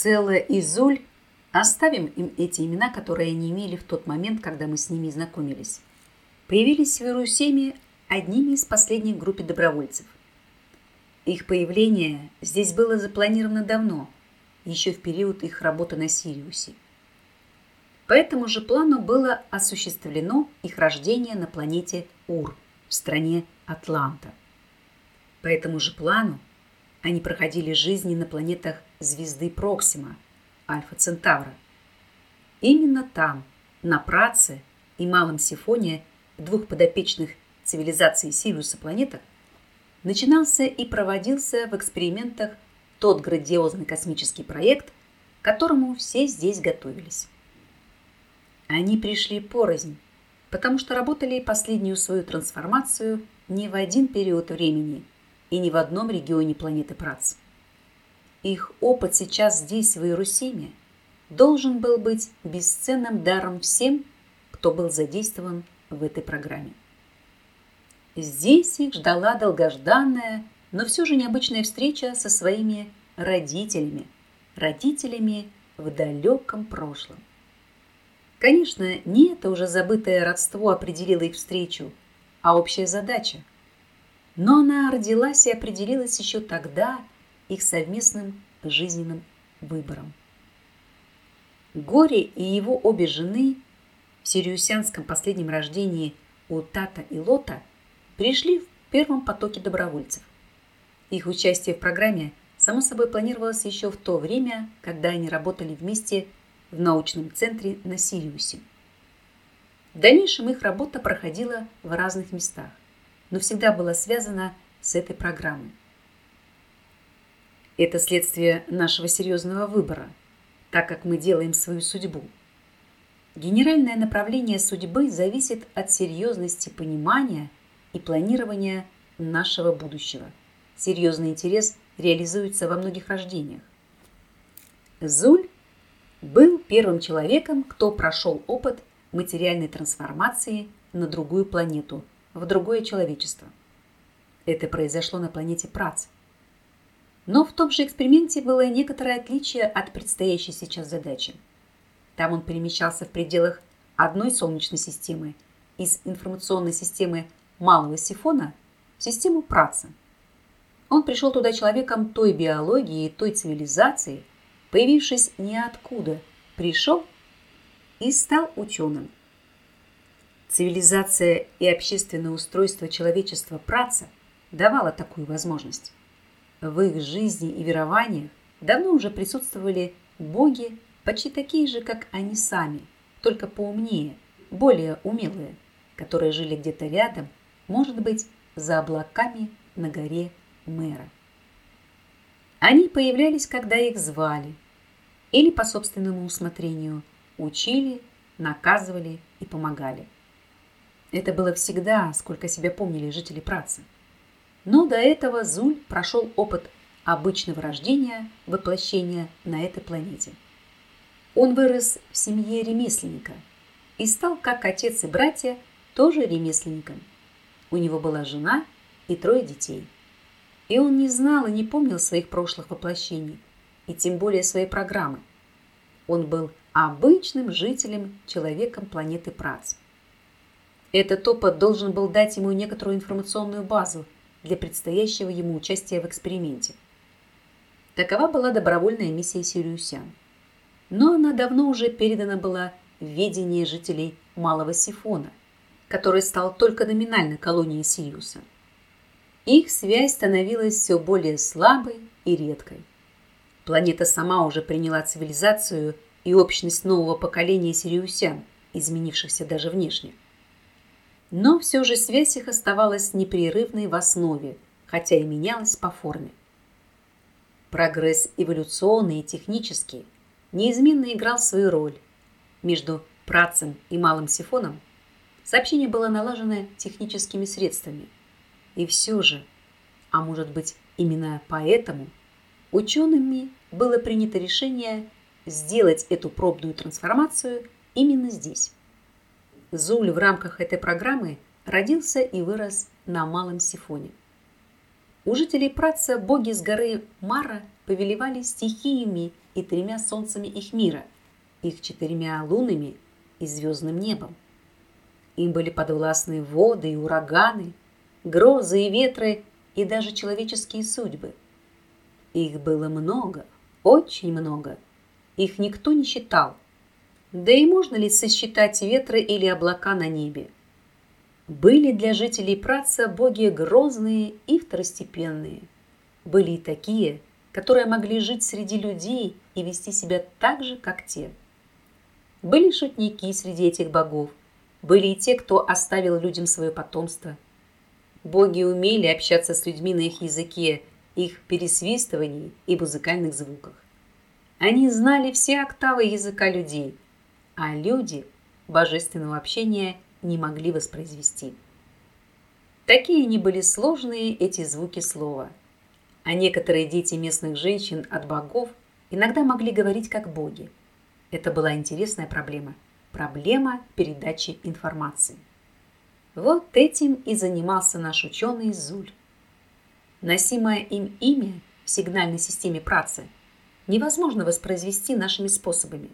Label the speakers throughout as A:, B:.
A: Цела и Зуль, оставим им эти имена, которые они имели в тот момент, когда мы с ними знакомились, появились в Иерусалиме одними из последних группы добровольцев. Их появление здесь было запланировано давно, еще в период их работы на Сириусе. По этому же плану было осуществлено их рождение на планете Ур в стране Атланта. По этому же плану они проходили жизни на планетах звезды Проксима, Альфа Центавра. Именно там, на Праце и Малом Сифоне, двух подопечных цивилизаций Сириуса планетах, начинался и проводился в экспериментах тот грандиозный космический проект, к которому все здесь готовились. Они пришли порознь, потому что работали последнюю свою трансформацию не в один период времени и не в одном регионе планеты Прац. Их опыт сейчас здесь, в Иерусалиме, должен был быть бесценным даром всем, кто был задействован в этой программе. Здесь их ждала долгожданная, но все же необычная встреча со своими родителями, родителями в далеком прошлом. Конечно, не это уже забытое родство определило их встречу, а общая задача. Но она родилась и определилась еще тогда их совместным жизненным выбором. Горе и его обе жены в сириусянском последнем рождении у Тата и Лота пришли в первом потоке добровольцев. Их участие в программе, само собой, планировалось еще в то время, когда они работали вместе в научном центре на Сириусе. В дальнейшем их работа проходила в разных местах, но всегда была связана с этой программой. Это следствие нашего серьезного выбора, так как мы делаем свою судьбу. Генеральное направление судьбы зависит от серьезности понимания – и планирования нашего будущего. Серьезный интерес реализуется во многих рождениях. Зуль был первым человеком, кто прошел опыт материальной трансформации на другую планету, в другое человечество. Это произошло на планете Прац. Но в том же эксперименте было некоторое отличие от предстоящей сейчас задачи. Там он перемещался в пределах одной Солнечной системы из информационной системы малого сифона в систему Праца. Он пришел туда человеком той биологии и той цивилизации, появившись ниоткуда, пришел и стал ученым. Цивилизация и общественное устройство человечества Праца давало такую возможность. В их жизни и верованиях давно уже присутствовали боги, почти такие же, как они сами, только поумнее, более умелые, которые жили где-то рядом – может быть, за облаками на горе мэра. Они появлялись, когда их звали, или по собственному усмотрению учили, наказывали и помогали. Это было всегда, сколько себя помнили жители Працы. Но до этого Зуль прошел опыт обычного рождения, воплощения на этой планете. Он вырос в семье ремесленника и стал, как отец и братья, тоже ремесленником. У него была жена и трое детей. И он не знал и не помнил своих прошлых воплощений, и тем более своей программы. Он был обычным жителем, человеком планеты Прац. Этот опыт должен был дать ему некоторую информационную базу для предстоящего ему участия в эксперименте. Такова была добровольная миссия Сириусян. Но она давно уже передана была в ведение жителей Малого Сифона, который стал только номинальной колонией Сириуса. Их связь становилась все более слабой и редкой. Планета сама уже приняла цивилизацию и общность нового поколения сириусян, изменившихся даже внешне. Но все же связь их оставалась непрерывной в основе, хотя и менялась по форме. Прогресс эволюционный и технический неизменно играл свою роль. Между працем и малым сифоном Сообщение было налажено техническими средствами. И все же, а может быть именно поэтому, учеными было принято решение сделать эту пробную трансформацию именно здесь. Зуль в рамках этой программы родился и вырос на Малом Сифоне. У жителей Праца боги с горы Мара повелевали стихиями и тремя солнцами их мира, их четырьмя лунами и звездным небом. Им были подвластны воды и ураганы, грозы и ветры и даже человеческие судьбы. Их было много, очень много. Их никто не считал. Да и можно ли сосчитать ветры или облака на небе? Были для жителей Праца боги грозные и второстепенные. Были и такие, которые могли жить среди людей и вести себя так же, как те. Были шутники среди этих богов, были и те, кто оставил людям свое потомство. Боги умели общаться с людьми на их языке, их пересвистывании и музыкальных звуках. Они знали все октавы языка людей, а люди божественного общения не могли воспроизвести. Такие они были сложные, эти звуки слова. А некоторые дети местных женщин от богов иногда могли говорить как боги. Это была интересная проблема. Проблема передачи информации. Вот этим и занимался наш ученый Зуль. Носимое им имя в сигнальной системе працы невозможно воспроизвести нашими способами.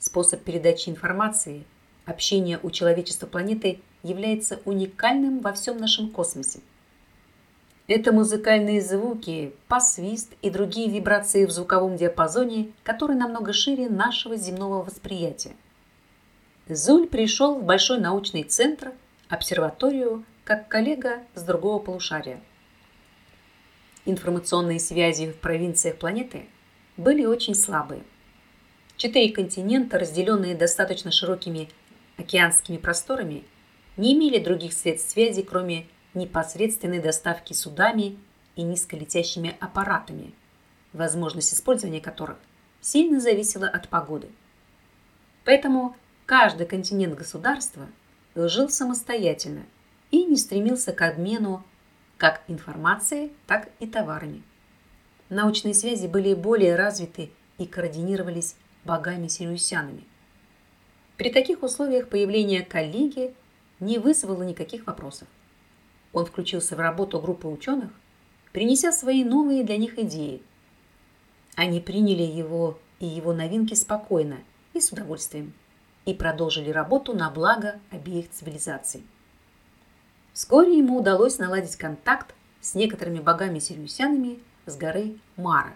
A: Способ передачи информации, общения у человечества планеты является уникальным во всем нашем космосе. Это музыкальные звуки, посвист и другие вибрации в звуковом диапазоне, который намного шире нашего земного восприятия. Зуль пришел в большой научный центр, обсерваторию, как коллега с другого полушария. Информационные связи в провинциях планеты были очень слабые. Четыре континента, разделенные достаточно широкими океанскими просторами, не имели других средств связи, кроме непосредственной доставки судами и низколетящими аппаратами, возможность использования которых сильно зависела от погоды. Поэтому каждый континент государства жил самостоятельно и не стремился к обмену как информацией, так и товарами. Научные связи были более развиты и координировались богами-сириусянами. При таких условиях появление коллеги не вызвало никаких вопросов. Он включился в работу группы ученых, принеся свои новые для них идеи. Они приняли его и его новинки спокойно и с удовольствием и продолжили работу на благо обеих цивилизаций. Вскоре ему удалось наладить контакт с некоторыми богами-сириусянами с горы Мара.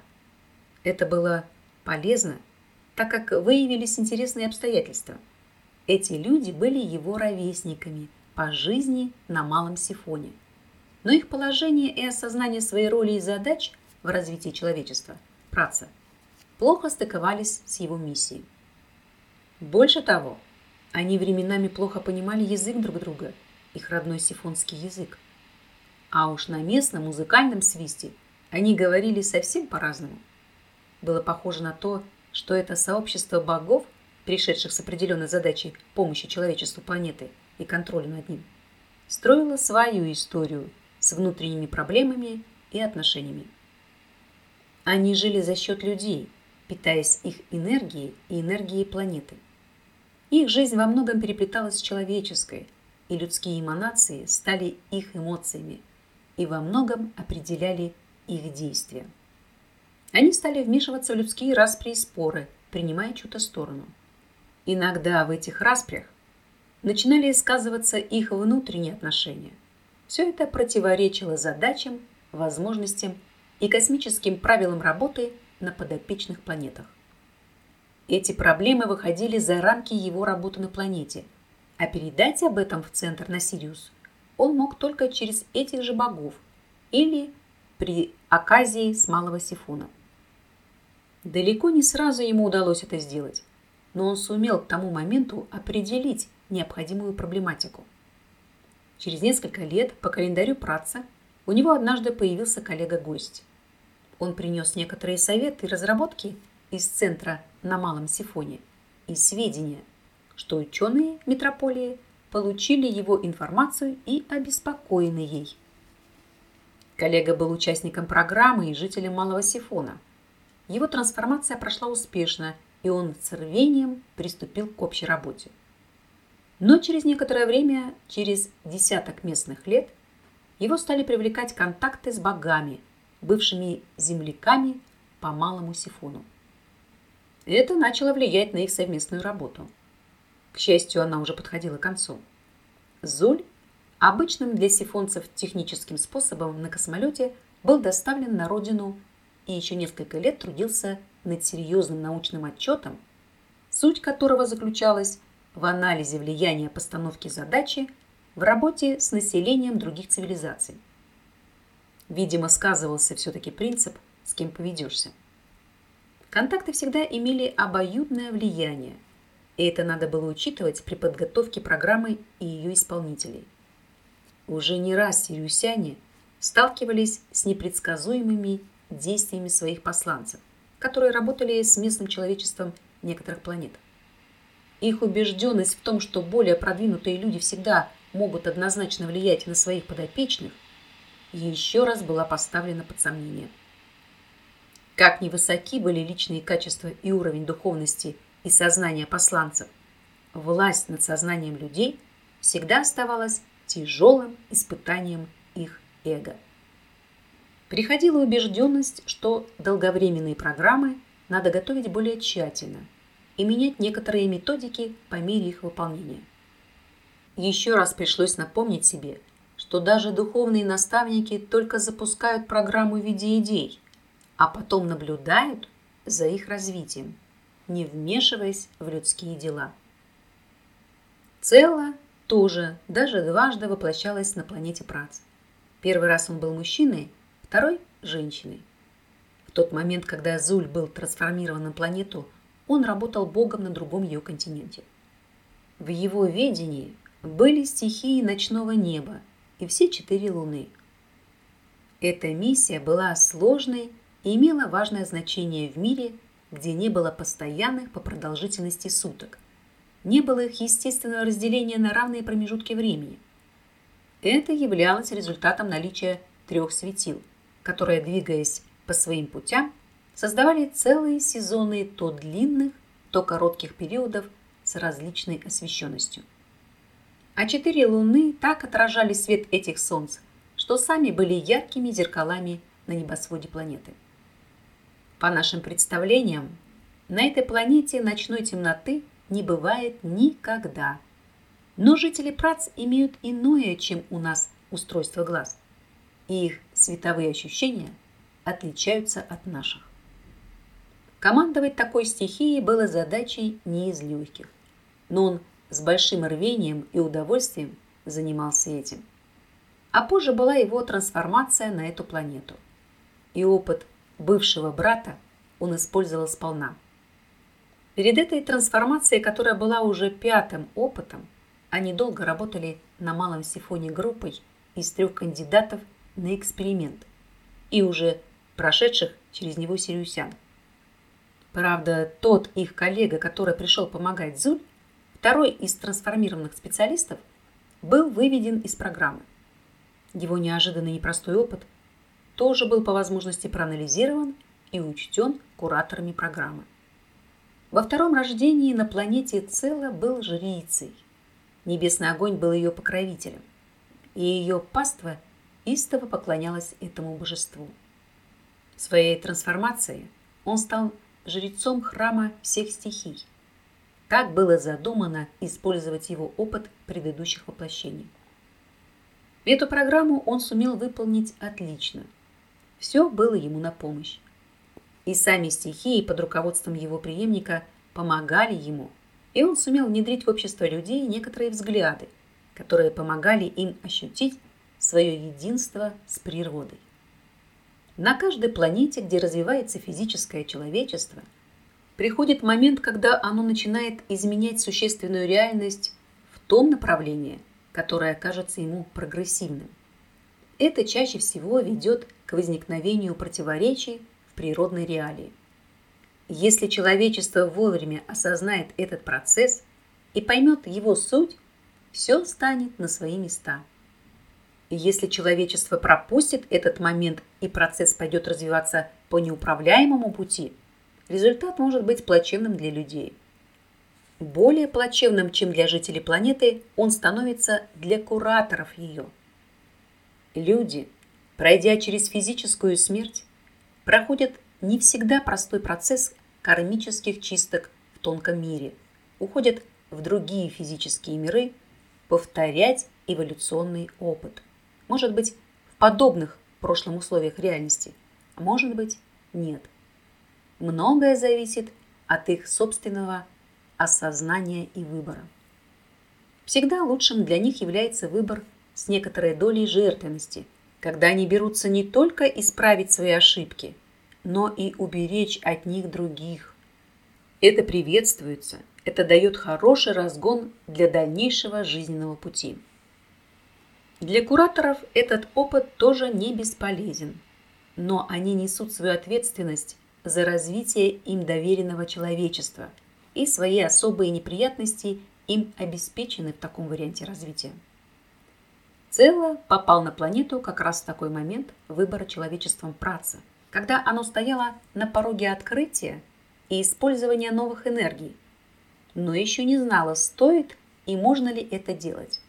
A: Это было полезно, так как выявились интересные обстоятельства. Эти люди были его ровесниками – по жизни на малом сифоне. Но их положение и осознание своей роли и задач в развитии человечества, праца, плохо стыковались с его миссией. Больше того, они временами плохо понимали язык друг друга, их родной сифонский язык. А уж на местном музыкальном свисте они говорили совсем по-разному. Было похоже на то, что это сообщество богов, пришедших с определенной задачей помощи человечеству планеты – и контролю над ним, строила свою историю с внутренними проблемами и отношениями. Они жили за счет людей, питаясь их энергией и энергией планеты. Их жизнь во многом переплеталась с человеческой, и людские эманации стали их эмоциями и во многом определяли их действия. Они стали вмешиваться в людские распри и споры, принимая чью-то сторону. Иногда в этих распрях начинали сказываться их внутренние отношения. Все это противоречило задачам, возможностям и космическим правилам работы на подопечных планетах. Эти проблемы выходили за рамки его работы на планете, а передать об этом в центр на Сириус он мог только через этих же богов или при оказии с малого сифона. Далеко не сразу ему удалось это сделать, но он сумел к тому моменту определить, необходимую проблематику. Через несколько лет по календарю праца у него однажды появился коллега-гость. Он принес некоторые советы и разработки из центра на Малом Сифоне и сведения, что ученые метрополии получили его информацию и обеспокоены ей. Коллега был участником программы и жителем Малого Сифона. Его трансформация прошла успешно, и он с рвением приступил к общей работе. Но через некоторое время, через десяток местных лет, его стали привлекать контакты с богами, бывшими земляками по Малому Сифону. Это начало влиять на их совместную работу. К счастью, она уже подходила к концу. Зуль обычным для сифонцев техническим способом на космолете был доставлен на родину и еще несколько лет трудился над серьезным научным отчетом, суть которого заключалась в анализе влияния постановки задачи в работе с населением других цивилизаций. Видимо, сказывался все-таки принцип «с кем поведешься». Контакты всегда имели обоюдное влияние, и это надо было учитывать при подготовке программы и ее исполнителей. Уже не раз сирюсяне сталкивались с непредсказуемыми действиями своих посланцев, которые работали с местным человечеством некоторых планет. Их убежденность в том, что более продвинутые люди всегда могут однозначно влиять на своих подопечных, еще раз была поставлена под сомнение. Как невысоки были личные качества и уровень духовности и сознания посланцев, власть над сознанием людей всегда оставалась тяжелым испытанием их эго. Приходила убежденность, что долговременные программы надо готовить более тщательно и менять некоторые методики по мере их выполнения. Еще раз пришлось напомнить себе, что даже духовные наставники только запускают программу в виде идей, а потом наблюдают за их развитием, не вмешиваясь в людские дела. Цело тоже даже дважды воплощалась на планете Прац. Первый раз он был мужчиной, второй – женщиной. В тот момент, когда Зуль был трансформирован на планету, он работал богом на другом ее континенте. В его видении были стихии ночного неба и все четыре луны. Эта миссия была сложной и имела важное значение в мире, где не было постоянных по продолжительности суток. Не было их естественного разделения на равные промежутки времени. Это являлось результатом наличия трех светил, которые, двигаясь по своим путям, создавали целые сезоны то длинных, то коротких периодов с различной освещенностью а четыре луны так отражали свет этих солнц, что сами были яркими зеркалами на небосводе планеты. По нашим представлениям, на этой планете ночной темноты не бывает никогда. Но жители Прац имеют иное, чем у нас, устройство глаз. И их световые ощущения отличаются от наших. Командовать такой стихией было задачей не из легких. Но он с большим рвением и удовольствием занимался этим. А позже была его трансформация на эту планету. И опыт бывшего брата он использовал сполна. Перед этой трансформацией, которая была уже пятым опытом, они долго работали на малом сифоне группой из трех кандидатов на эксперимент и уже прошедших через него сириусян. Правда, тот их коллега, который пришел помогать Зуль, Второй из трансформированных специалистов был выведен из программы. Его неожиданный непростой опыт тоже был по возможности проанализирован и учтен кураторами программы. Во втором рождении на планете Цела был жрицей. Небесный огонь был ее покровителем, и ее паства истово поклонялась этому божеству. Своей трансформации он стал жрецом храма всех стихий – как было задумано использовать его опыт предыдущих воплощений. Эту программу он сумел выполнить отлично. Все было ему на помощь. И сами стихии под руководством его преемника помогали ему, и он сумел внедрить в общество людей некоторые взгляды, которые помогали им ощутить свое единство с природой. На каждой планете, где развивается физическое человечество – приходит момент, когда оно начинает изменять существенную реальность в том направлении, которое кажется ему прогрессивным. Это чаще всего ведет к возникновению противоречий в природной реалии. Если человечество вовремя осознает этот процесс и поймет его суть, все станет на свои места. Если человечество пропустит этот момент и процесс пойдет развиваться по неуправляемому пути – результат может быть плачевным для людей. Более плачевным, чем для жителей планеты, он становится для кураторов ее. Люди, пройдя через физическую смерть, проходят не всегда простой процесс кармических чисток в тонком мире, уходят в другие физические миры повторять эволюционный опыт. Может быть, в подобных прошлым условиях реальности, а может быть, нет. Многое зависит от их собственного осознания и выбора. Всегда лучшим для них является выбор с некоторой долей жертвенности, когда они берутся не только исправить свои ошибки, но и уберечь от них других. Это приветствуется, это дает хороший разгон для дальнейшего жизненного пути. Для кураторов этот опыт тоже не бесполезен, но они несут свою ответственность за развитие им доверенного человечества, и свои особые неприятности им обеспечены в таком варианте развития. Цело попал на планету как раз в такой момент выбора человечеством праца, когда оно стояло на пороге открытия и использования новых энергий, но еще не знало, стоит и можно ли это делать.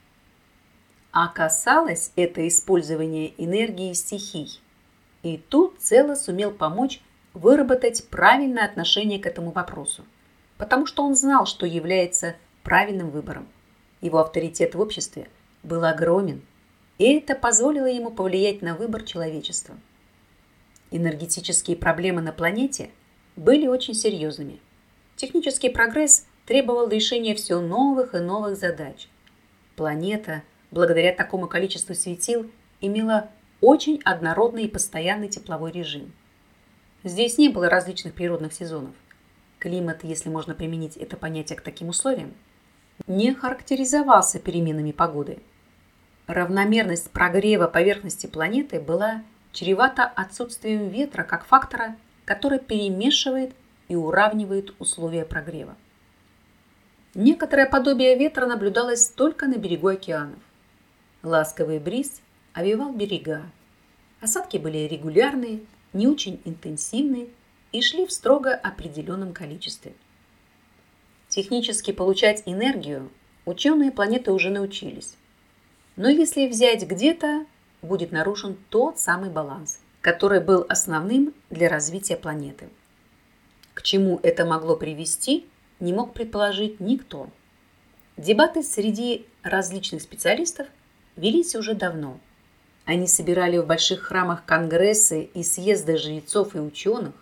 A: А касалось это использования энергии стихий. И тут Цело сумел помочь выработать правильное отношение к этому вопросу, потому что он знал, что является правильным выбором. Его авторитет в обществе был огромен, и это позволило ему повлиять на выбор человечества. Энергетические проблемы на планете были очень серьезными. Технический прогресс требовал решения все новых и новых задач. Планета, благодаря такому количеству светил, имела очень однородный и постоянный тепловой режим – Здесь не было различных природных сезонов. Климат, если можно применить это понятие к таким условиям, не характеризовался переменами погоды. Равномерность прогрева поверхности планеты была чревата отсутствием ветра как фактора, который перемешивает и уравнивает условия прогрева. Некоторое подобие ветра наблюдалось только на берегу океанов. Ласковый бриз овивал берега. Осадки были регулярные, не очень интенсивны и шли в строго определенном количестве. Технически получать энергию ученые планеты уже научились. Но если взять где-то, будет нарушен тот самый баланс, который был основным для развития планеты. К чему это могло привести, не мог предположить никто. Дебаты среди различных специалистов велись уже давно – они собирали в больших храмах конгрессы и съезды жрецов и ученых,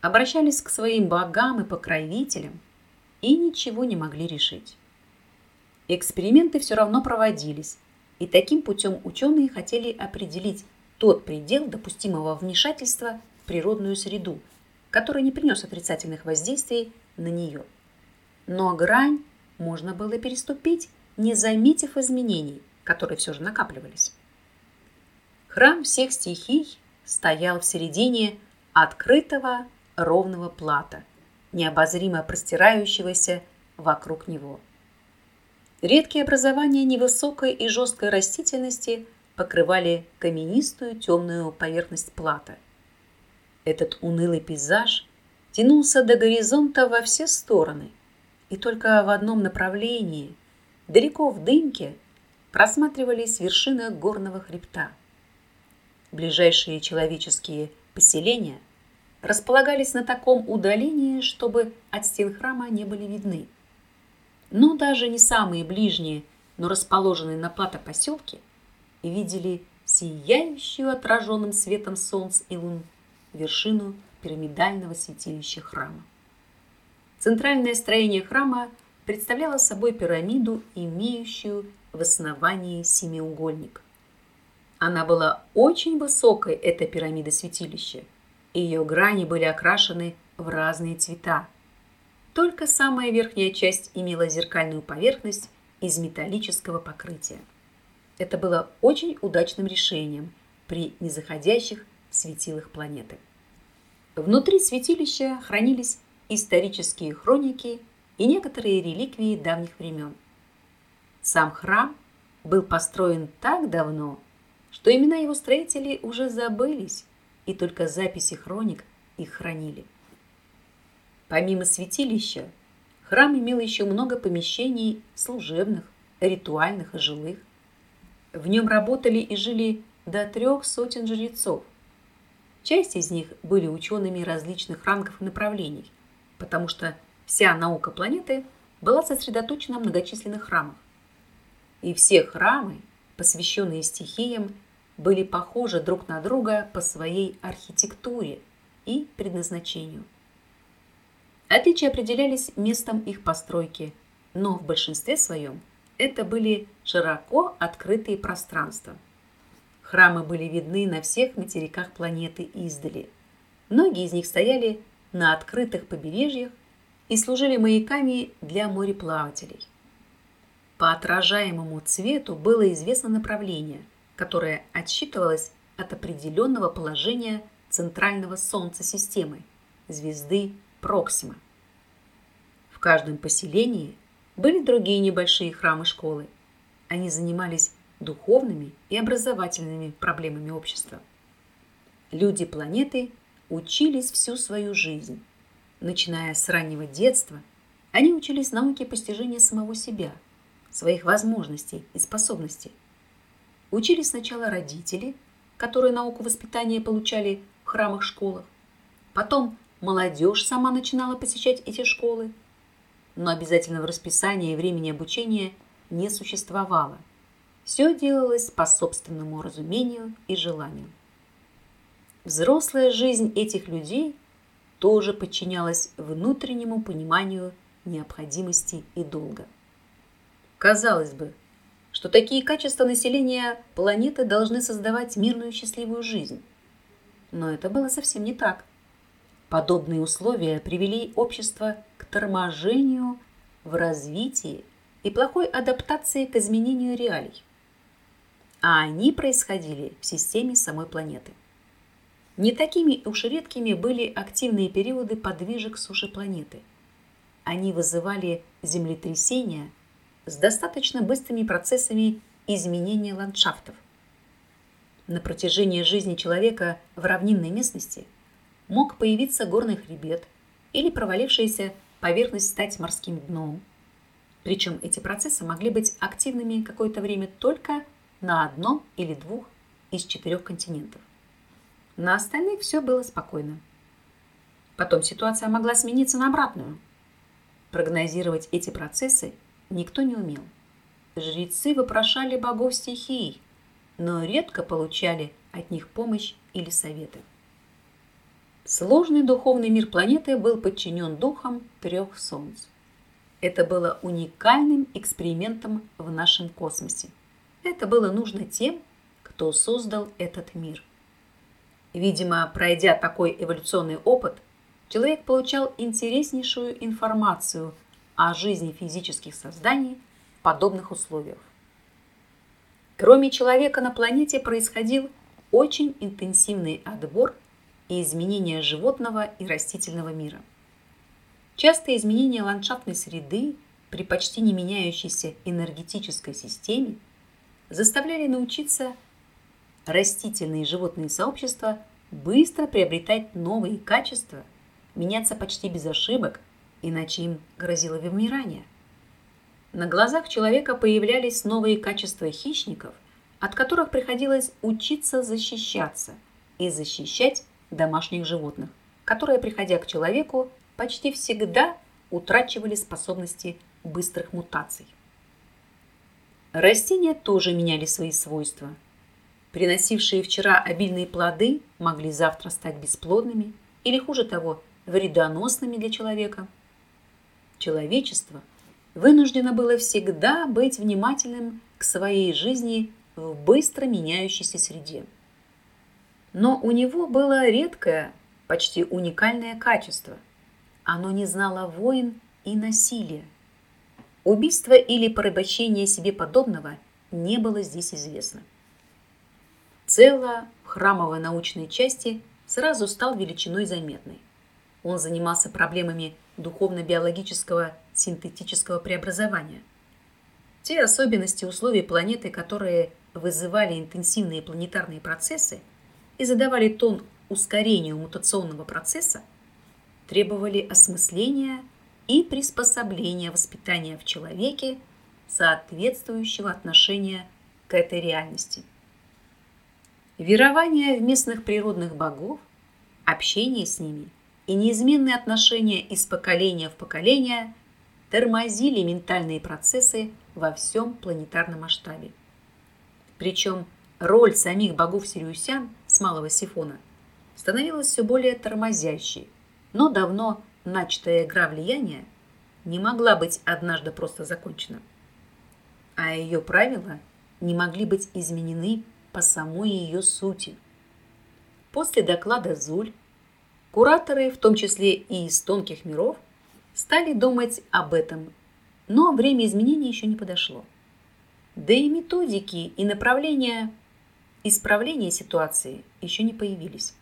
A: обращались к своим богам и покровителям и ничего не могли решить. Эксперименты все равно проводились, и таким путем ученые хотели определить тот предел допустимого вмешательства в природную среду, который не принес отрицательных воздействий на нее. Но грань можно было переступить, не заметив изменений, которые все же накапливались. Храм всех стихий стоял в середине открытого ровного плата, необозримо простирающегося вокруг него. Редкие образования невысокой и жесткой растительности покрывали каменистую темную поверхность плата. Этот унылый пейзаж тянулся до горизонта во все стороны, и только в одном направлении, далеко в дымке, просматривались вершины горного хребта – Ближайшие человеческие поселения располагались на таком удалении, чтобы от стен храма не были видны. Но даже не самые ближние, но расположенные на плато поселки, видели сияющую отраженным светом солнц и лун вершину пирамидального святилища храма. Центральное строение храма представляло собой пирамиду, имеющую в основании семиугольник – она была очень высокой, эта пирамида святилища. Ее грани были окрашены в разные цвета. Только самая верхняя часть имела зеркальную поверхность из металлического покрытия. Это было очень удачным решением при незаходящих светилах планеты. Внутри святилища хранились исторические хроники и некоторые реликвии давних времен. Сам храм был построен так давно, что имена его строителей уже забылись, и только записи хроник их хранили. Помимо святилища, храм имел еще много помещений служебных, ритуальных и жилых. В нем работали и жили до трех сотен жрецов. Часть из них были учеными различных рангов и направлений, потому что вся наука планеты была сосредоточена в многочисленных храмах. И все храмы, посвященные стихиям, были похожи друг на друга по своей архитектуре и предназначению. Отличия определялись местом их постройки, но в большинстве своем это были широко открытые пространства. Храмы были видны на всех материках планеты издали. Многие из них стояли на открытых побережьях и служили маяками для мореплавателей. По отражаемому цвету было известно направление, которое отсчитывалось от определенного положения центрального Солнца системы, звезды Проксима. В каждом поселении были другие небольшие храмы-школы. Они занимались духовными и образовательными проблемами общества. Люди планеты учились всю свою жизнь. Начиная с раннего детства, они учились науке постижения самого себя, своих возможностей и способностей. Учились сначала родители, которые науку воспитания получали в храмах-школах. Потом молодежь сама начинала посещать эти школы. Но обязательного расписания и времени обучения не существовало. Все делалось по собственному разумению и желанию. Взрослая жизнь этих людей тоже подчинялась внутреннему пониманию необходимости и долга. Казалось бы, что такие качества населения планеты должны создавать мирную счастливую жизнь. Но это было совсем не так. Подобные условия привели общество к торможению в развитии и плохой адаптации к изменению реалий. А они происходили в системе самой планеты. Не такими уж редкими были активные периоды подвижек суши планеты. Они вызывали землетрясения с достаточно быстрыми процессами изменения ландшафтов. На протяжении жизни человека в равнинной местности мог появиться горный хребет или провалившаяся поверхность стать морским дном. Причем эти процессы могли быть активными какое-то время только на одном или двух из четырех континентов. На остальных все было спокойно. Потом ситуация могла смениться на обратную. Прогнозировать эти процессы никто не умел. Жрецы вопрошали богов стихий, но редко получали от них помощь или советы. Сложный духовный мир планеты был подчинен духам трех солнц. Это было уникальным экспериментом в нашем космосе. Это было нужно тем, кто создал этот мир – Видимо, пройдя такой эволюционный опыт, человек получал интереснейшую информацию о жизни физических созданий в подобных условиях. Кроме человека на планете происходил очень интенсивный отбор и изменения животного и растительного мира. Частые изменения ландшафтной среды при почти не меняющейся энергетической системе заставляли научиться растительные и животные сообщества быстро приобретать новые качества, меняться почти без ошибок, иначе им грозило вымирание. На глазах человека появлялись новые качества хищников, от которых приходилось учиться защищаться и защищать домашних животных, которые, приходя к человеку, почти всегда утрачивали способности быстрых мутаций. Растения тоже меняли свои свойства – приносившие вчера обильные плоды, могли завтра стать бесплодными или, хуже того, вредоносными для человека. Человечество вынуждено было всегда быть внимательным к своей жизни в быстро меняющейся среде. Но у него было редкое, почти уникальное качество. Оно не знало войн и насилия. Убийство или порабощение себе подобного не было здесь известно. Цело храмовой научной части сразу стал величиной заметной. Он занимался проблемами духовно-биологического синтетического преобразования. Те особенности условий планеты, которые вызывали интенсивные планетарные процессы и задавали тон ускорению мутационного процесса, требовали осмысления и приспособления воспитания в человеке соответствующего отношения к этой реальности. Верование в местных природных богов, общение с ними и неизменные отношения из поколения в поколение тормозили ментальные процессы во всем планетарном масштабе. Причем роль самих богов-сириусян с малого сифона становилась все более тормозящей, но давно начатая игра влияния не могла быть однажды просто закончена. А ее правила не могли быть изменены по самой ее сути. После доклада Зуль кураторы, в том числе и из тонких миров, стали думать об этом, но время изменений еще не подошло. Да и методики и направления исправления ситуации еще не появились.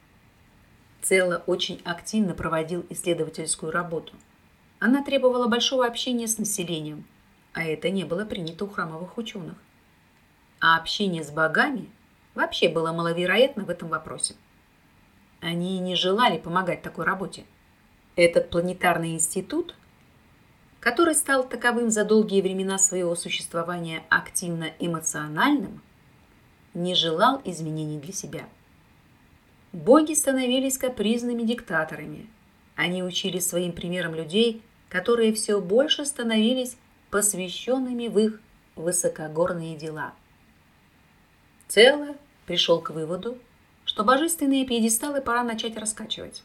A: Цела очень активно проводил исследовательскую работу. Она требовала большого общения с населением, а это не было принято у храмовых ученых. А общение с богами вообще было маловероятно в этом вопросе. Они не желали помогать такой работе. Этот планетарный институт, который стал таковым за долгие времена своего существования активно-эмоциональным, не желал изменений для себя. Боги становились капризными диктаторами. Они учили своим примером людей, которые все больше становились посвященными в их высокогорные дела – Цело пришел к выводу, что божественные пьедесталы пора начать раскачивать.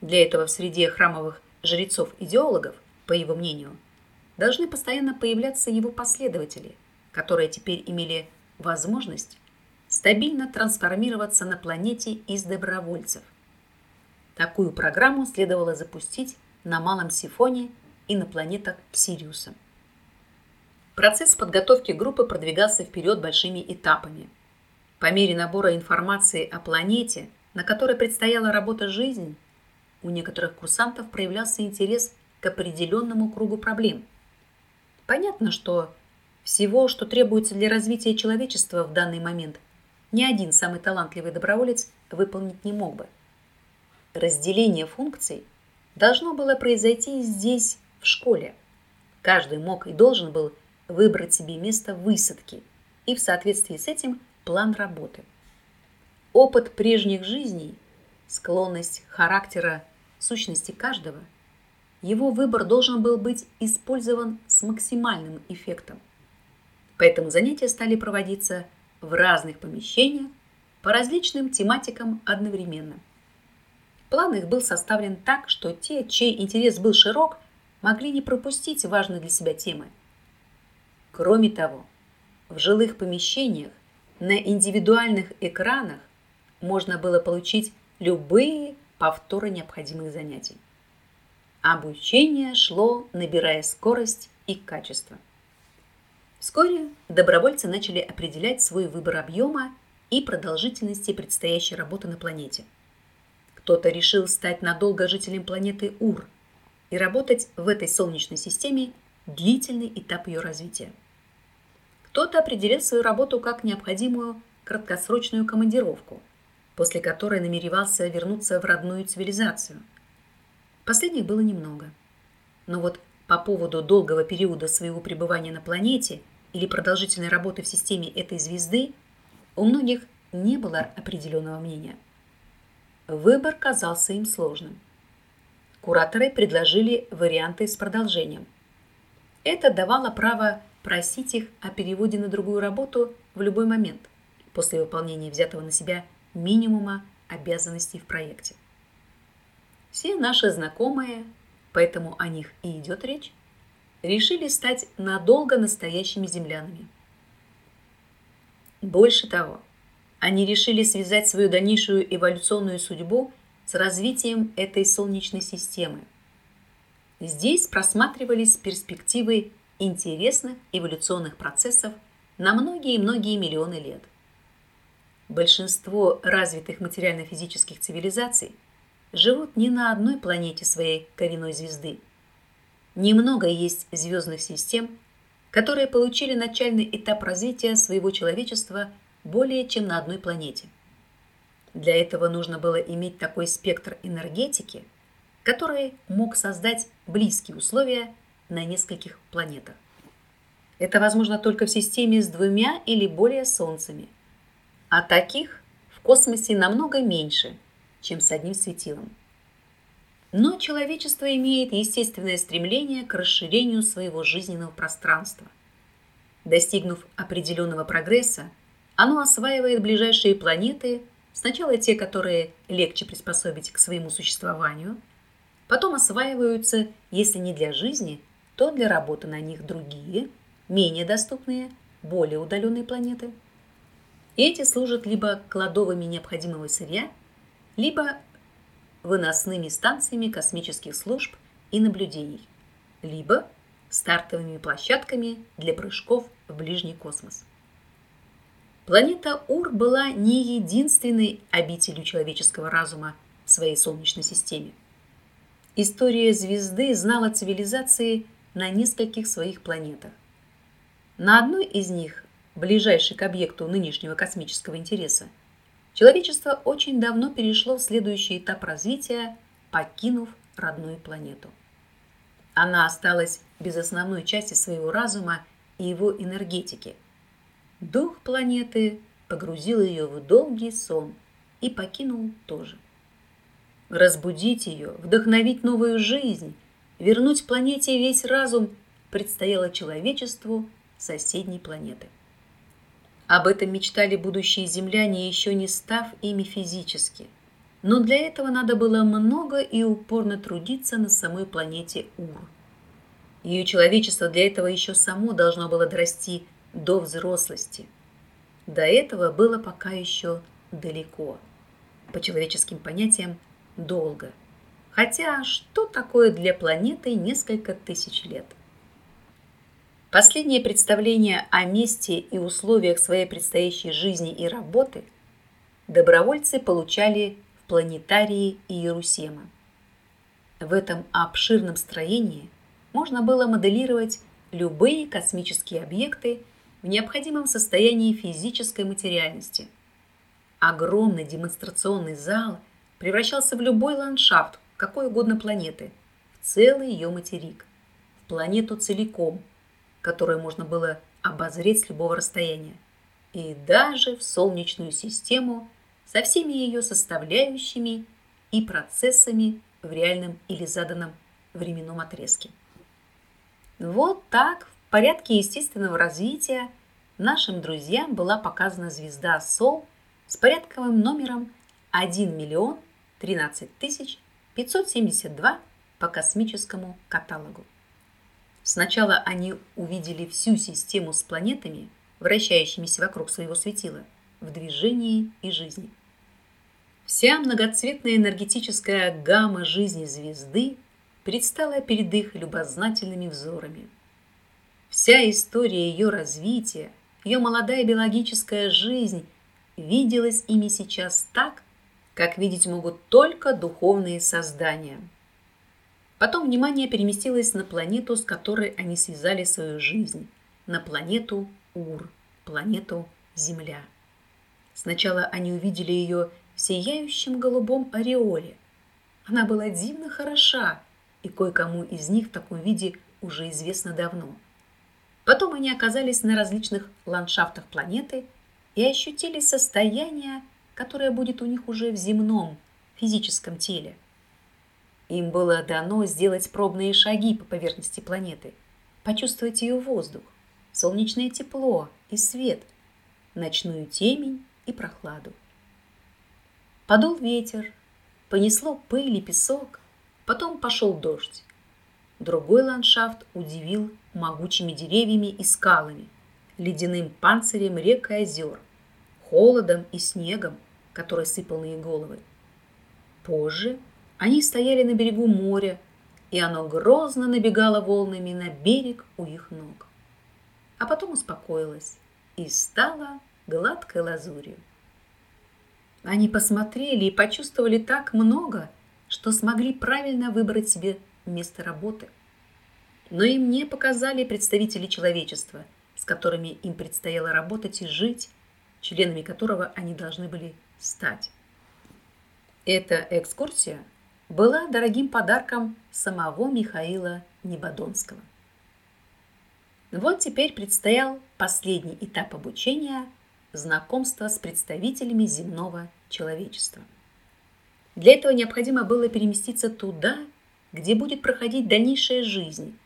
A: Для этого в среде храмовых жрецов-идеологов, по его мнению, должны постоянно появляться его последователи, которые теперь имели возможность стабильно трансформироваться на планете из добровольцев. Такую программу следовало запустить на Малом Сифоне и на планетах Сириуса. Процесс подготовки группы продвигался вперед большими этапами – по мере набора информации о планете, на которой предстояла работа жизни, у некоторых курсантов проявлялся интерес к определенному кругу проблем. Понятно, что всего, что требуется для развития человечества в данный момент, ни один самый талантливый доброволец выполнить не мог бы. Разделение функций должно было произойти здесь, в школе. Каждый мог и должен был выбрать себе место высадки и в соответствии с этим – план работы. Опыт прежних жизней, склонность характера сущности каждого, его выбор должен был быть использован с максимальным эффектом. Поэтому занятия стали проводиться в разных помещениях по различным тематикам одновременно. План их был составлен так, что те, чей интерес был широк, могли не пропустить важные для себя темы. Кроме того, в жилых помещениях на индивидуальных экранах можно было получить любые повторы необходимых занятий. Обучение шло, набирая скорость и качество. Вскоре добровольцы начали определять свой выбор объема и продолжительности предстоящей работы на планете. Кто-то решил стать надолго жителем планеты Ур и работать в этой солнечной системе длительный этап ее развития. Кто-то определил свою работу как необходимую краткосрочную командировку, после которой намеревался вернуться в родную цивилизацию. Последних было немного. Но вот по поводу долгого периода своего пребывания на планете или продолжительной работы в системе этой звезды у многих не было определенного мнения. Выбор казался им сложным. Кураторы предложили варианты с продолжением. Это давало право просить их о переводе на другую работу в любой момент после выполнения взятого на себя минимума обязанностей в проекте. Все наши знакомые, поэтому о них и идет речь, решили стать надолго настоящими землянами. Больше того, они решили связать свою дальнейшую эволюционную судьбу с развитием этой Солнечной системы. Здесь просматривались перспективы интересных эволюционных процессов на многие-многие миллионы лет. Большинство развитых материально-физических цивилизаций живут не на одной планете своей коренной звезды. Немного есть звездных систем, которые получили начальный этап развития своего человечества более чем на одной планете. Для этого нужно было иметь такой спектр энергетики, который мог создать близкие условия на нескольких планетах. Это возможно только в системе с двумя или более Солнцами. А таких в космосе намного меньше, чем с одним светилом. Но человечество имеет естественное стремление к расширению своего жизненного пространства. Достигнув определенного прогресса, оно осваивает ближайшие планеты, сначала те, которые легче приспособить к своему существованию, потом осваиваются, если не для жизни, то для работы на них другие, менее доступные, более удаленные планеты. Эти служат либо кладовыми необходимого сырья, либо выносными станциями космических служб и наблюдений, либо стартовыми площадками для прыжков в ближний космос. Планета Ур была не единственной обителью человеческого разума в своей Солнечной системе. История звезды знала цивилизации на нескольких своих планетах. На одной из них, ближайшей к объекту нынешнего космического интереса, Человечество очень давно перешло в следующий этап развития, покинув родную планету. Она осталась без основной части своего разума и его энергетики. Дух планеты погрузил ее в долгий сон и покинул тоже. Разбудить ее, вдохновить новую жизнь, вернуть планете весь разум предстояло человечеству соседней планеты. Об этом мечтали будущие земляне, еще не став ими физически. Но для этого надо было много и упорно трудиться на самой планете Ур. Ее человечество для этого еще само должно было дорасти до взрослости. До этого было пока еще далеко. По человеческим понятиям – долго. Хотя что такое для планеты несколько тысяч лет – Последнее представление о месте и условиях своей предстоящей жизни и работы добровольцы получали в планетарии Иерусема. В этом обширном строении можно было моделировать любые космические объекты в необходимом состоянии физической материальности. Огромный демонстрационный зал превращался в любой ландшафт какой угодно планеты, в целый ее материк, в планету целиком – которую можно было обозреть с любого расстояния, и даже в Солнечную систему со всеми ее составляющими и процессами в реальном или заданном временном отрезке. Вот так, в порядке естественного развития, нашим друзьям была показана звезда Сол с порядковым номером 1 миллион 13 тысяч 572 по космическому каталогу. Сначала они увидели всю систему с планетами, вращающимися вокруг своего светила, в движении и жизни. Вся многоцветная энергетическая гамма жизни звезды предстала перед их любознательными взорами. Вся история ее развития, ее молодая биологическая жизнь виделась ими сейчас так, как видеть могут только духовные создания – Потом внимание переместилось на планету, с которой они связали свою жизнь. На планету Ур, планету Земля. Сначала они увидели ее в сияющем голубом ореоле. Она была дивно хороша, и кое-кому из них в таком виде уже известно давно. Потом они оказались на различных ландшафтах планеты и ощутили состояние, которое будет у них уже в земном, физическом теле – им было дано сделать пробные шаги по поверхности планеты, почувствовать ее воздух, солнечное тепло и свет, ночную темень и прохладу. Подул ветер, понесло пыль и песок, потом пошел дождь. Другой ландшафт удивил могучими деревьями и скалами, ледяным панцирем рек и озер, холодом и снегом, который сыпал на их головы. Позже они стояли на берегу моря, и оно грозно набегало волнами на берег у их ног. А потом успокоилось и стало гладкой лазурью. Они посмотрели и почувствовали так много, что смогли правильно выбрать себе место работы. Но им не показали представители человечества, с которыми им предстояло работать и жить, членами которого они должны были стать. Эта экскурсия была дорогим подарком самого Михаила Небодонского. Вот теперь предстоял последний этап обучения – знакомство с представителями земного человечества. Для этого необходимо было переместиться туда, где будет проходить дальнейшая жизнь,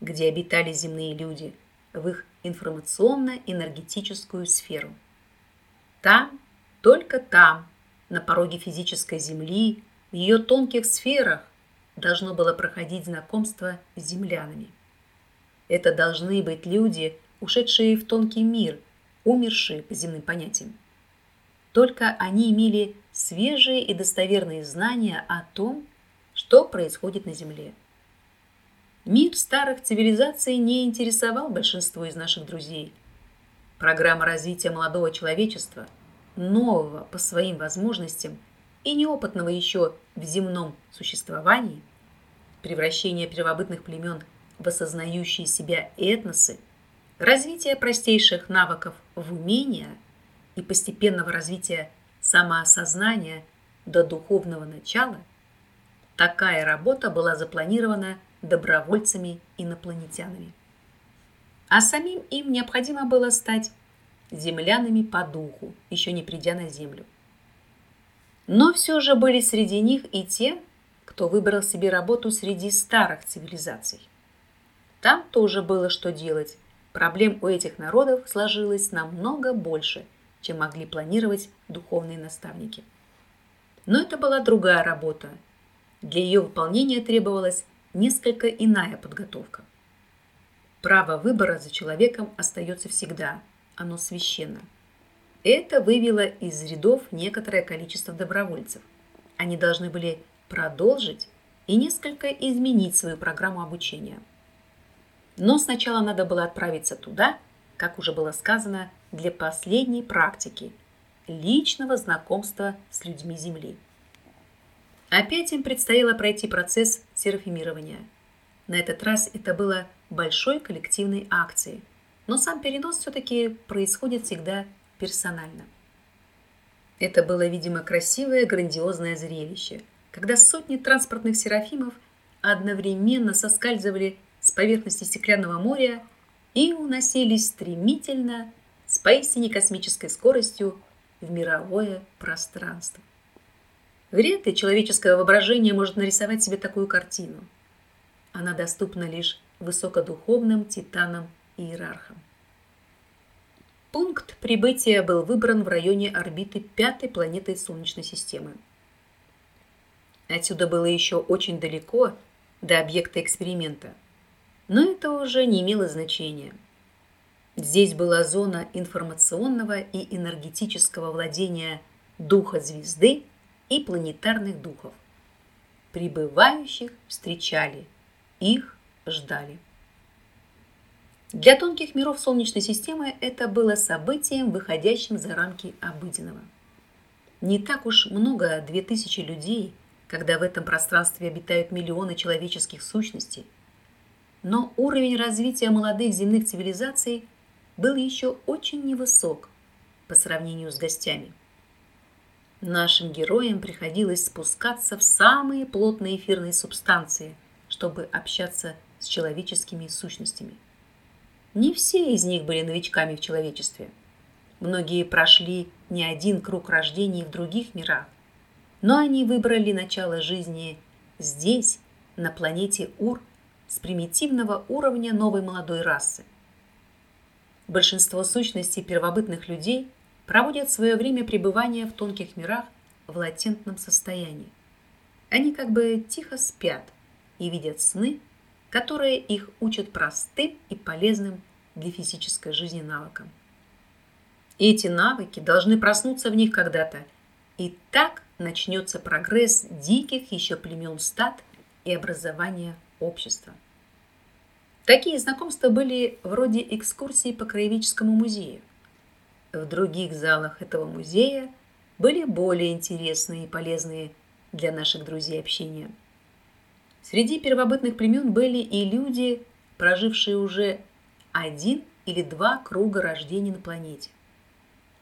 A: где обитали земные люди, в их информационно-энергетическую сферу. Там, только там, на пороге физической Земли, в ее тонких сферах, должно было проходить знакомство с землянами. Это должны быть люди, ушедшие в тонкий мир, умершие по земным понятиям. Только они имели свежие и достоверные знания о том, что происходит на Земле. Мир старых цивилизаций не интересовал большинство из наших друзей. Программа развития молодого человечества, нового по своим возможностям и неопытного еще в земном существовании, превращение первобытных племен в осознающие себя этносы, развитие простейших навыков в умения и постепенного развития самоосознания до духовного начала, такая работа была запланирована добровольцами-инопланетянами. А самим им необходимо было стать землянами по духу, еще не придя на Землю. Но все же были среди них и те, кто выбрал себе работу среди старых цивилизаций. Там тоже было что делать. Проблем у этих народов сложилось намного больше, чем могли планировать духовные наставники. Но это была другая работа. Для ее выполнения требовалась несколько иная подготовка. Право выбора за человеком остается всегда, оно священно. Это вывело из рядов некоторое количество добровольцев. Они должны были продолжить и несколько изменить свою программу обучения. Но сначала надо было отправиться туда, как уже было сказано, для последней практики – личного знакомства с людьми Земли. Опять им предстояло пройти процесс серафимирования. На этот раз это было большой коллективной акцией, но сам перенос все-таки происходит всегда персонально. Это было, видимо, красивое, грандиозное зрелище, когда сотни транспортных серафимов одновременно соскальзывали с поверхности стеклянного моря и уносились стремительно с поистине космической скоростью в мировое пространство. Вряд ли человеческое воображение может нарисовать себе такую картину. Она доступна лишь высокодуховным титанам и иерархам. Пункт прибытия был выбран в районе орбиты пятой планеты Солнечной системы. Отсюда было еще очень далеко до объекта эксперимента, но это уже не имело значения. Здесь была зона информационного и энергетического владения духа звезды и планетарных духов. Прибывающих встречали, их ждали. Для тонких миров Солнечной системы это было событием, выходящим за рамки обыденного. Не так уж много, две тысячи людей, когда в этом пространстве обитают миллионы человеческих сущностей. Но уровень развития молодых земных цивилизаций был еще очень невысок по сравнению с гостями – Нашим героям приходилось спускаться в самые плотные эфирные субстанции, чтобы общаться с человеческими сущностями. Не все из них были новичками в человечестве. Многие прошли не один круг рождений в других мирах, но они выбрали начало жизни здесь, на планете Ур, с примитивного уровня новой молодой расы. Большинство сущностей первобытных людей – проводят свое время пребывания в тонких мирах в латентном состоянии. Они как бы тихо спят и видят сны, которые их учат простым и полезным для физической жизни навыкам. эти навыки должны проснуться в них когда-то, и так начнется прогресс диких еще племен стад и образование общества. Такие знакомства были вроде экскурсии по краеведческому музею. В других залах этого музея были более интересные и полезные для наших друзей общения. Среди первобытных племен были и люди, прожившие уже один или два круга рождения на планете.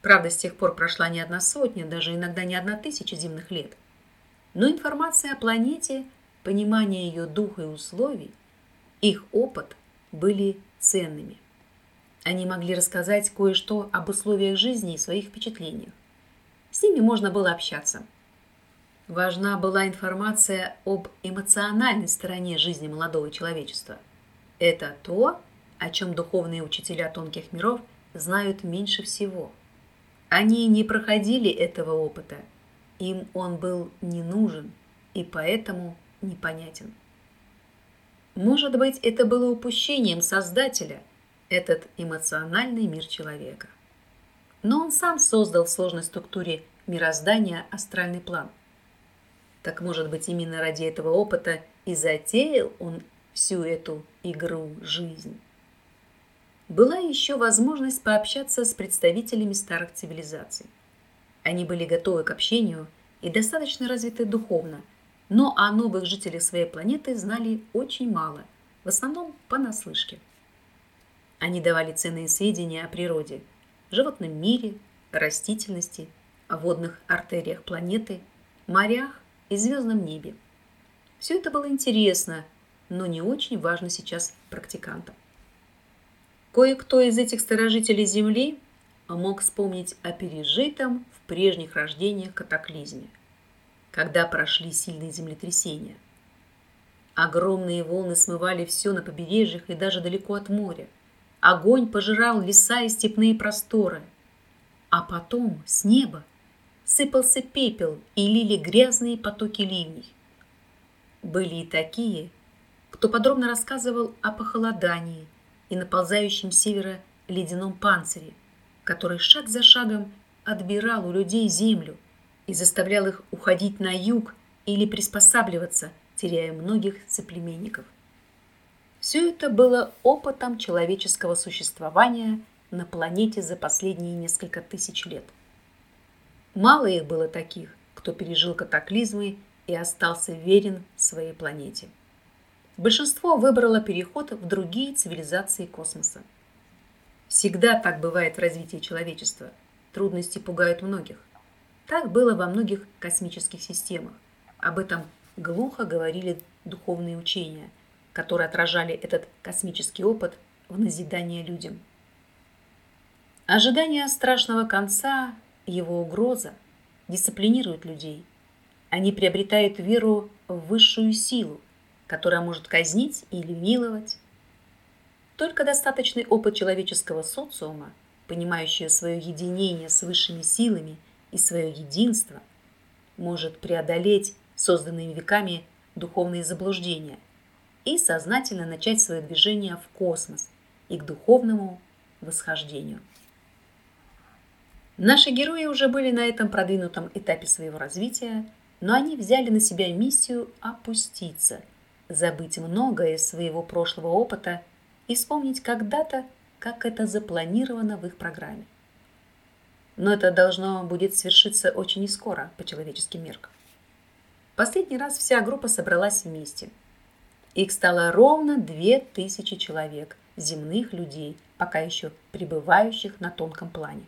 A: Правда, с тех пор прошла не одна сотня, даже иногда не одна тысяча земных лет. Но информация о планете, понимание ее духа и условий, их опыт были ценными – они могли рассказать кое-что об условиях жизни и своих впечатлениях. С ними можно было общаться. Важна была информация об эмоциональной стороне жизни молодого человечества. Это то, о чем духовные учителя тонких миров знают меньше всего. Они не проходили этого опыта, им он был не нужен и поэтому непонятен. Может быть, это было упущением Создателя, этот эмоциональный мир человека. Но он сам создал в сложной структуре мироздания астральный план. Так может быть, именно ради этого опыта и затеял он всю эту игру жизнь. Была еще возможность пообщаться с представителями старых цивилизаций. Они были готовы к общению и достаточно развиты духовно, но о новых жителях своей планеты знали очень мало, в основном понаслышке. Они давали ценные сведения о природе, животном мире, растительности, о водных артериях планеты, морях и звездном небе. Все это было интересно – но не очень важно сейчас практикантам. Кое-кто из этих старожителей Земли мог вспомнить о пережитом в прежних рождениях катаклизме, когда прошли сильные землетрясения. Огромные волны смывали все на побережьях и даже далеко от моря. Огонь пожирал леса и степные просторы. А потом с неба сыпался пепел и лили грязные потоки ливней. Были и такие, кто подробно рассказывал о похолодании и наползающем севера ледяном панцире, который шаг за шагом отбирал у людей землю и заставлял их уходить на юг или приспосабливаться, теряя многих соплеменников. Все это было опытом человеческого существования на планете за последние несколько тысяч лет. Мало их было таких, кто пережил катаклизмы и остался верен своей планете большинство выбрало переход в другие цивилизации космоса. Всегда так бывает в развитии человечества. Трудности пугают многих. Так было во многих космических системах. Об этом глухо говорили духовные учения, которые отражали этот космический опыт в назидание людям. Ожидание страшного конца, его угроза дисциплинируют людей. Они приобретают веру в высшую силу, которая может казнить или миловать. Только достаточный опыт человеческого социума, понимающий свое единение с высшими силами и свое единство, может преодолеть созданные веками духовные заблуждения и сознательно начать свое движение в космос и к духовному восхождению. Наши герои уже были на этом продвинутом этапе своего развития, но они взяли на себя миссию опуститься – забыть многое из своего прошлого опыта и вспомнить когда-то, как это запланировано в их программе. Но это должно будет свершиться очень нескоро по человеческим меркам. Последний раз вся группа собралась вместе. Их стало ровно две тысячи человек, земных людей, пока еще пребывающих на тонком плане.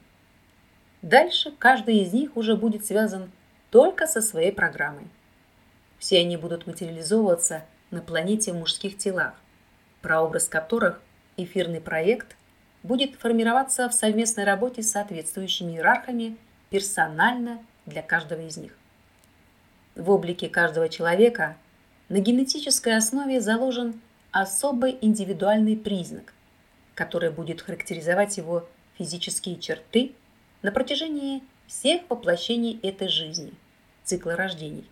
A: Дальше каждый из них уже будет связан только со своей программой. Все они будут материализовываться на планете в мужских телах, прообраз которых эфирный проект будет формироваться в совместной работе с соответствующими иерархами персонально для каждого из них. В облике каждого человека на генетической основе заложен особый индивидуальный признак, который будет характеризовать его физические черты на протяжении всех воплощений этой жизни, цикла рождений,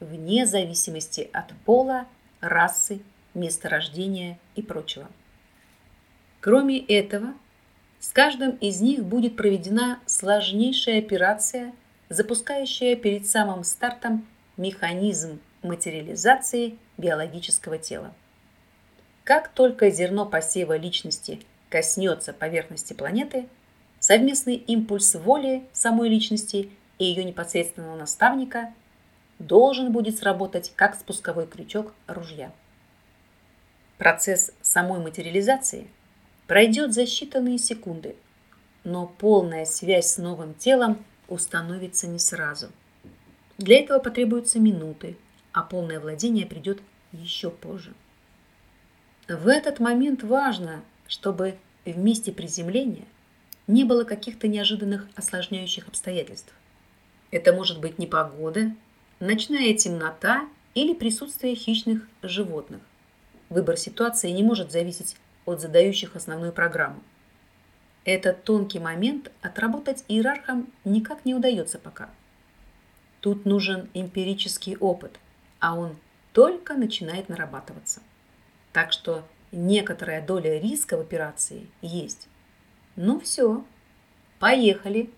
A: вне зависимости от пола расы, место рождения и прочего. Кроме этого, с каждым из них будет проведена сложнейшая операция, запускающая перед самым стартом механизм материализации биологического тела. Как только зерно посева личности коснется поверхности планеты, совместный импульс воли самой личности и ее непосредственного наставника – должен будет сработать как спусковой крючок ружья. Процесс самой материализации пройдет за считанные секунды, но полная связь с новым телом установится не сразу. Для этого потребуются минуты, а полное владение придет еще позже. В этот момент важно, чтобы в месте приземления не было каких-то неожиданных осложняющих обстоятельств. Это может быть непогода ночная темнота или присутствие хищных животных. Выбор ситуации не может зависеть от задающих основную программу. Этот тонкий момент отработать иерархам никак не удается пока. Тут нужен эмпирический опыт, а он только начинает нарабатываться. Так что некоторая доля риска в операции есть. Ну все, поехали.